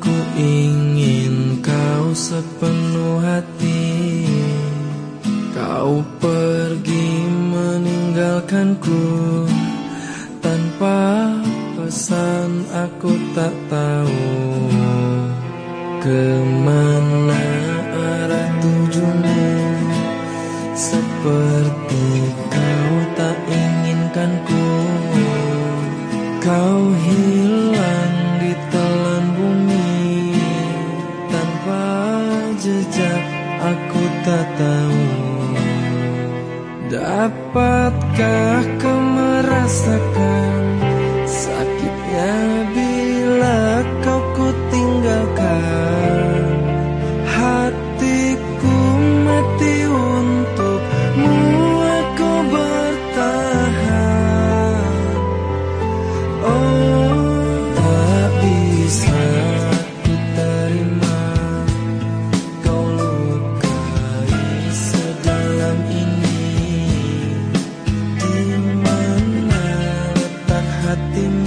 Ku ingin kau sepenuh hati. Kau pergi meninggalkanku. Tanpa pesan aku tak tahu Ke mana arah tujuanmu Seperti kau tak inginkanku. Kau hilang Dapatkah kau merasakan sakitnya bila hatimu.